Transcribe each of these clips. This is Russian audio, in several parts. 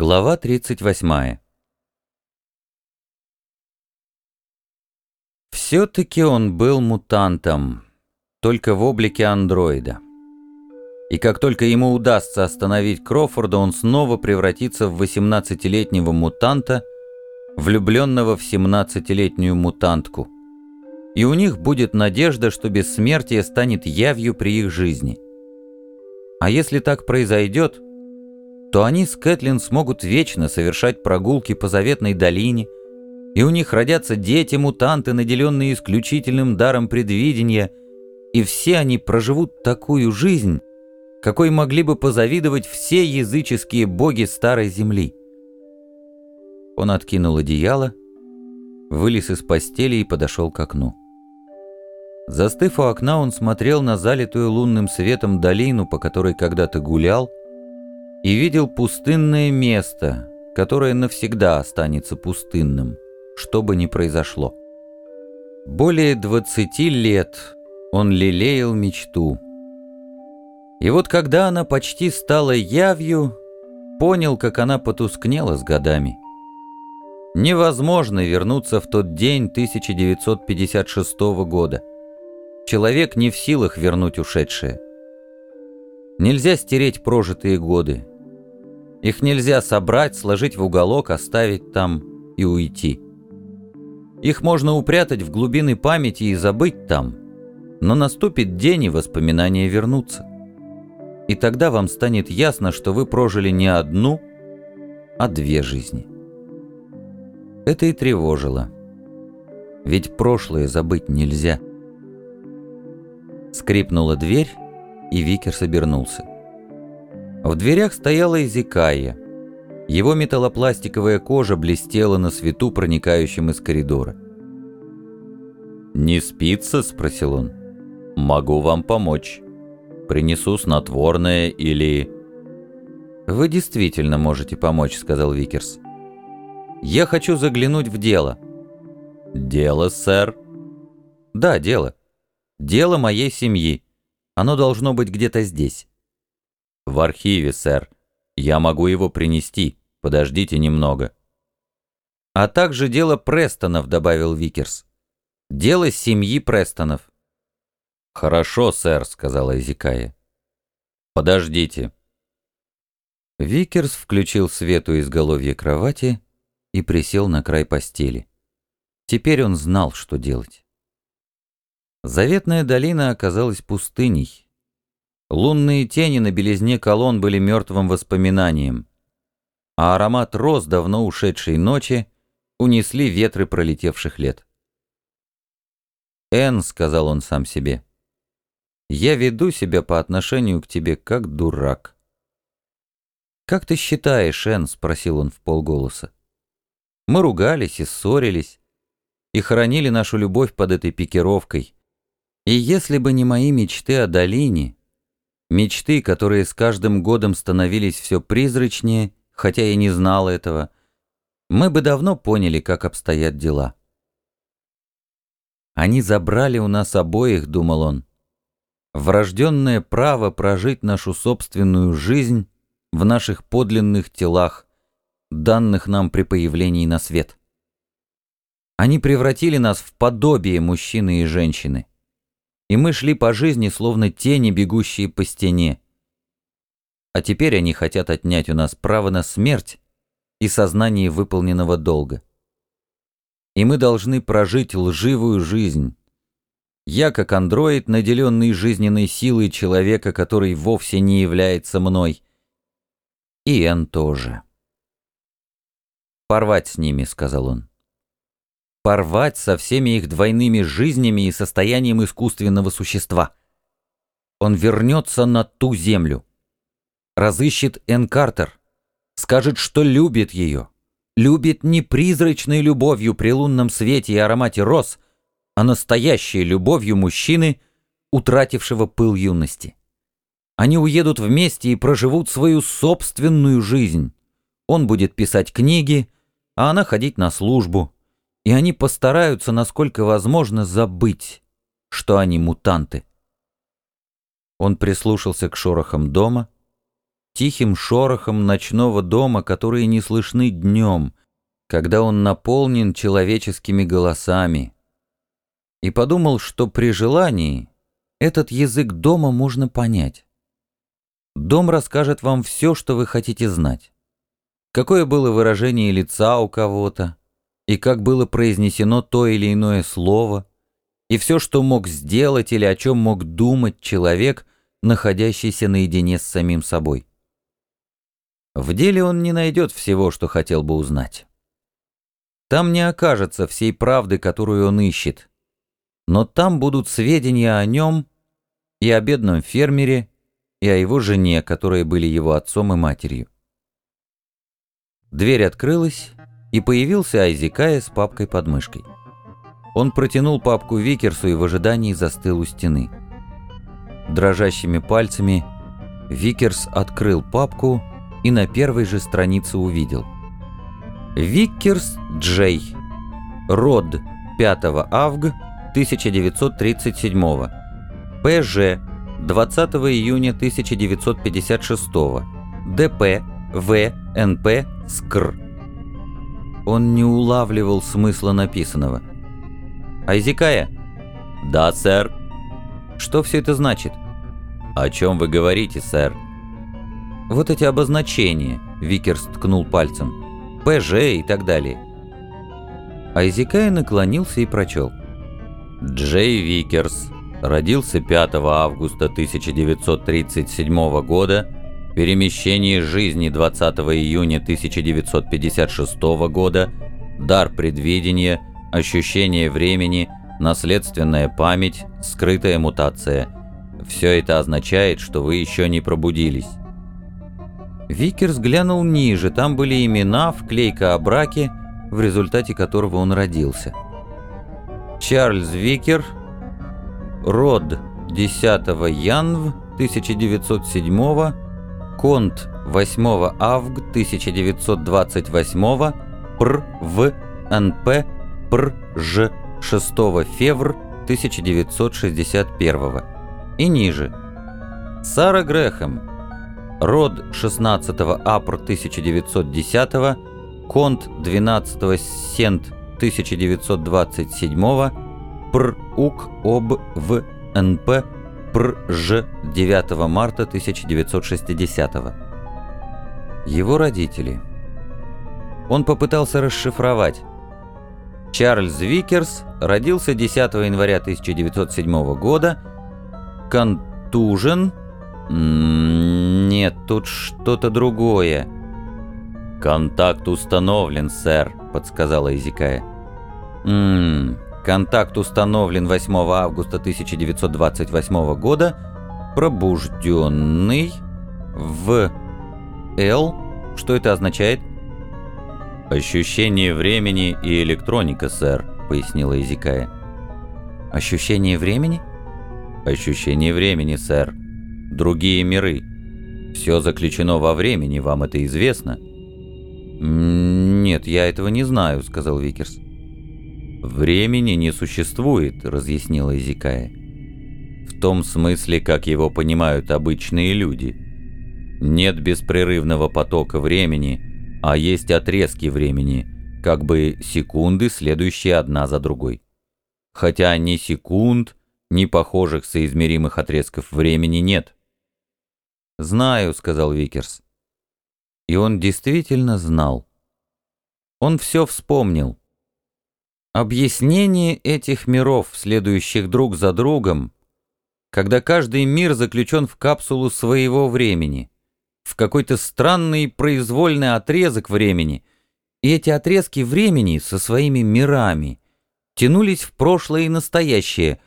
Глава 38 Все-таки он был мутантом, только в облике андроида. И как только ему удастся остановить Крофорда, он снова превратится в 18-летнего мутанта, влюбленного в 17-летнюю мутантку. И у них будет надежда, что бессмертие станет явью при их жизни. А если так произойдет, то они с Кэтлин смогут вечно совершать прогулки по заветной долине, и у них родятся дети-мутанты, наделенные исключительным даром предвидения, и все они проживут такую жизнь, какой могли бы позавидовать все языческие боги Старой Земли. Он откинул одеяло, вылез из постели и подошел к окну. Застыв у окна, он смотрел на залитую лунным светом долину, по которой когда-то гулял, и видел пустынное место, которое навсегда останется пустынным, что бы ни произошло. Более двадцати лет он лелеял мечту. И вот когда она почти стала явью, понял, как она потускнела с годами. Невозможно вернуться в тот день 1956 года. Человек не в силах вернуть ушедшее. Нельзя стереть прожитые годы, их нельзя собрать, сложить в уголок, оставить там и уйти. Их можно упрятать в глубины памяти и забыть там, но наступит день, и воспоминания вернутся. И тогда вам станет ясно, что вы прожили не одну, а две жизни. Это и тревожило. Ведь прошлое забыть нельзя. Скрипнула дверь, и Викер собернулся. В дверях стояла Изикая. Его металлопластиковая кожа блестела на свету, проникающем из коридора. «Не спится?» — спросил он. «Могу вам помочь. Принесу снотворное или...» «Вы действительно можете помочь», — сказал Викерс. «Я хочу заглянуть в дело». «Дело, сэр?» «Да, дело. Дело моей семьи. Оно должно быть где-то здесь». «В архиве, сэр. Я могу его принести. Подождите немного». «А также дело Престонов», — добавил Викерс. «Дело семьи Престонов». «Хорошо, сэр», — сказал Айзекая. «Подождите». Викерс включил свет у изголовья кровати и присел на край постели. Теперь он знал, что делать. Заветная долина оказалась пустыней. Лунные тени на белизне колонн были мертвым воспоминанием, а аромат роз давно ушедшей ночи унесли ветры пролетевших лет. «Энн», — сказал он сам себе, — «я веду себя по отношению к тебе как дурак». «Как ты считаешь, Энн?» — спросил он в полголоса. «Мы ругались и ссорились, и хоронили нашу любовь под этой пикировкой. И если бы не мои мечты о долине, Мечты, которые с каждым годом становились все призрачнее, хотя я не знал этого, мы бы давно поняли, как обстоят дела. Они забрали у нас обоих, думал он, врожденное право прожить нашу собственную жизнь в наших подлинных телах, данных нам при появлении на свет. Они превратили нас в подобие мужчины и женщины и мы шли по жизни, словно тени, бегущие по стене. А теперь они хотят отнять у нас право на смерть и сознание выполненного долга. И мы должны прожить лживую жизнь. Я, как андроид, наделенный жизненной силой человека, который вовсе не является мной. И Эн тоже. «Порвать с ними», — сказал он порвать со всеми их двойными жизнями и состоянием искусственного существа. Он вернется на ту землю, разыщет Энн Картер, скажет, что любит ее, любит не призрачной любовью при лунном свете и аромате роз, а настоящей любовью мужчины, утратившего пыл юности. Они уедут вместе и проживут свою собственную жизнь. Он будет писать книги, а она ходить на службу и они постараются, насколько возможно, забыть, что они мутанты. Он прислушался к шорохам дома, тихим шорохом ночного дома, которые не слышны днем, когда он наполнен человеческими голосами. И подумал, что при желании этот язык дома можно понять. Дом расскажет вам все, что вы хотите знать. Какое было выражение лица у кого-то, и как было произнесено то или иное слово, и все, что мог сделать или о чем мог думать человек, находящийся наедине с самим собой. В деле он не найдет всего, что хотел бы узнать. Там не окажется всей правды, которую он ищет, но там будут сведения о нем и о бедном фермере, и о его жене, которые были его отцом и матерью. Дверь открылась, и появился Айзекая с папкой под мышкой. Он протянул папку Викерсу и в ожидании застыл у стены. Дрожащими пальцами Викерс открыл папку и на первой же странице увидел. Викерс Джей. Род 5 авг 1937. ПЖ 20 июня 1956. ДП В НП СКР. Он не улавливал смысла написанного. «Айзекая?» «Да, сэр». «Что все это значит?» «О чем вы говорите, сэр?» «Вот эти обозначения», — Викерс ткнул пальцем. «ПЖ и так далее». Айзекая наклонился и прочел. «Джей Викерс родился 5 августа 1937 года, перемещение жизни 20 июня 1956 года, дар предвидения, ощущение времени, наследственная память, скрытая мутация. Все это означает, что вы еще не пробудились. Викер взглянул ниже, там были имена, вклейка о браке, в результате которого он родился. Чарльз Викер, род 10 янв 1907 Конт 8 авг 1928 Пр В НП Пр Ж 6 февр 1961 и ниже. Сара Грэхэм. Род 16 апр 1910 Конт 12 сент 1927 Пр Ук Об В НП Пр Ж 9 марта 1960 -го. Его родители. Он попытался расшифровать. Чарльз Викерс родился 10 января 1907 года. Контужен. Нет, тут что-то другое. «Контакт установлен, сэр», — подсказал Айзекая. «Ммм, Контакт установлен 8 августа 1928 года. Пробужденный в Л. Что это означает? «Ощущение времени и электроника, сэр», — пояснила Изикая. «Ощущение времени?» «Ощущение времени, сэр. Другие миры. Все заключено во времени, вам это известно?» «Нет, я этого не знаю», — сказал Викерс. «Времени не существует», — разъяснила Изикая. «В том смысле, как его понимают обычные люди. Нет беспрерывного потока времени, а есть отрезки времени, как бы секунды, следующие одна за другой. Хотя ни секунд, ни похожих соизмеримых отрезков времени нет». «Знаю», — сказал Викерс. И он действительно знал. Он все вспомнил. Объяснение этих миров, следующих друг за другом, когда каждый мир заключен в капсулу своего времени, в какой-то странный произвольный отрезок времени, и эти отрезки времени со своими мирами тянулись в прошлое и настоящее,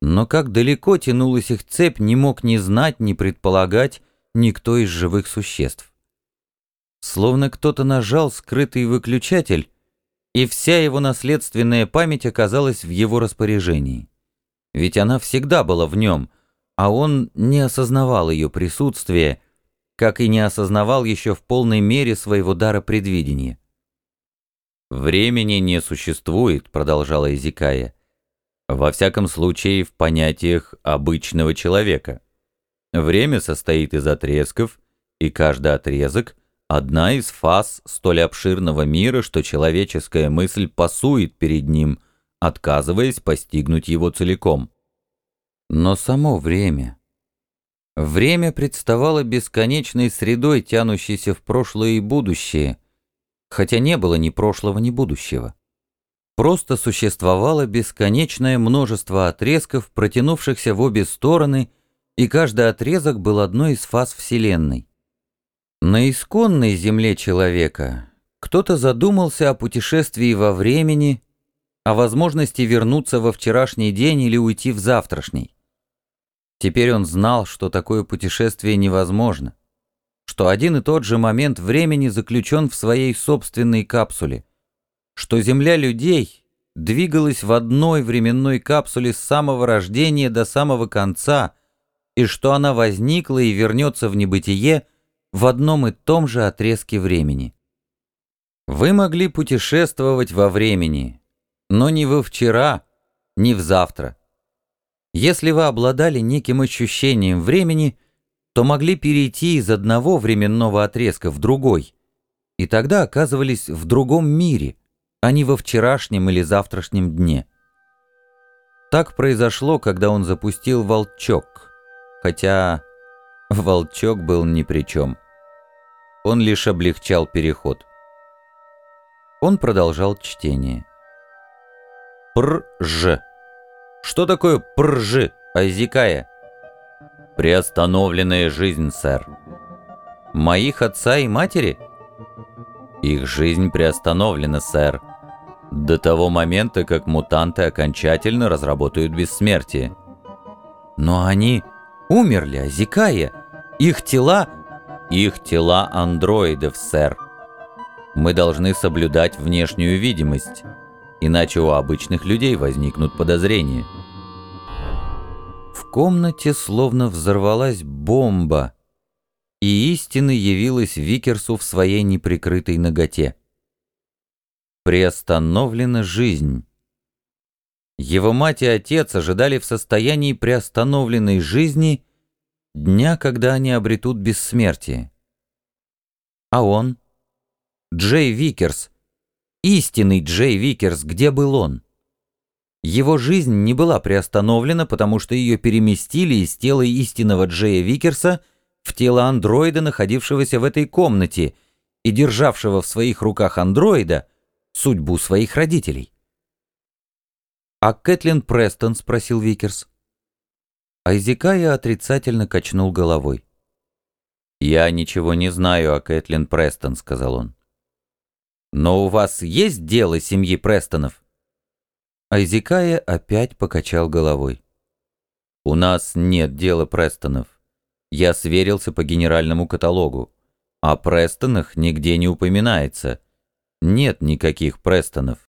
но как далеко тянулась их цепь, не мог ни знать, ни предполагать никто из живых существ. Словно кто-то нажал скрытый выключатель, и вся его наследственная память оказалась в его распоряжении. Ведь она всегда была в нем, а он не осознавал ее присутствие, как и не осознавал еще в полной мере своего дара предвидения. «Времени не существует», — продолжала Изикая. «Во всяком случае, в понятиях обычного человека. Время состоит из отрезков, и каждый отрезок — одна из фаз столь обширного мира, что человеческая мысль пасует перед ним, отказываясь постигнуть его целиком. Но само время... Время представало бесконечной средой, тянущейся в прошлое и будущее, хотя не было ни прошлого, ни будущего. Просто существовало бесконечное множество отрезков, протянувшихся в обе стороны, и каждый отрезок был одной из фаз Вселенной. На исконной земле человека кто-то задумался о путешествии во времени, о возможности вернуться во вчерашний день или уйти в завтрашний. Теперь он знал, что такое путешествие невозможно, что один и тот же момент времени заключен в своей собственной капсуле — что Земля людей двигалась в одной временной капсуле с самого рождения до самого конца, и что она возникла и вернется в небытие в одном и том же отрезке времени. Вы могли путешествовать во времени, но не во вчера, не в завтра. Если вы обладали неким ощущением времени, то могли перейти из одного временного отрезка в другой, и тогда оказывались в другом мире – а не во вчерашнем или завтрашнем дне. Так произошло, когда он запустил волчок, хотя волчок был ни при чем. Он лишь облегчал переход. Он продолжал чтение. «Пр-ж». «Что такое пр-ж, Айзикая?» «Приостановленная жизнь, сэр». «Моих отца и матери?» «Их жизнь приостановлена, сэр» до того момента, как мутанты окончательно разработают бессмертие. Но они умерли, Азикая. Их тела... Их тела андроидов, сэр. Мы должны соблюдать внешнюю видимость, иначе у обычных людей возникнут подозрения. В комнате словно взорвалась бомба, и истина явилась Викерсу в своей неприкрытой наготе приостановлена жизнь. Его мать и отец ожидали в состоянии приостановленной жизни дня, когда они обретут бессмертие. А он, Джей Викерс, истинный Джей Викерс, где был он? Его жизнь не была приостановлена, потому что ее переместили из тела истинного Джея Викерса в тело андроида, находившегося в этой комнате и державшего в своих руках андроида — судьбу своих родителей. «А Кэтлин Престон?» — спросил Викерс. Айзекая отрицательно качнул головой. «Я ничего не знаю о Кэтлин Престон», — сказал он. «Но у вас есть дело семьи Престонов?» Айзекая опять покачал головой. «У нас нет дела Престонов. Я сверился по генеральному каталогу. О Престонах нигде не упоминается. Нет никаких Престонов.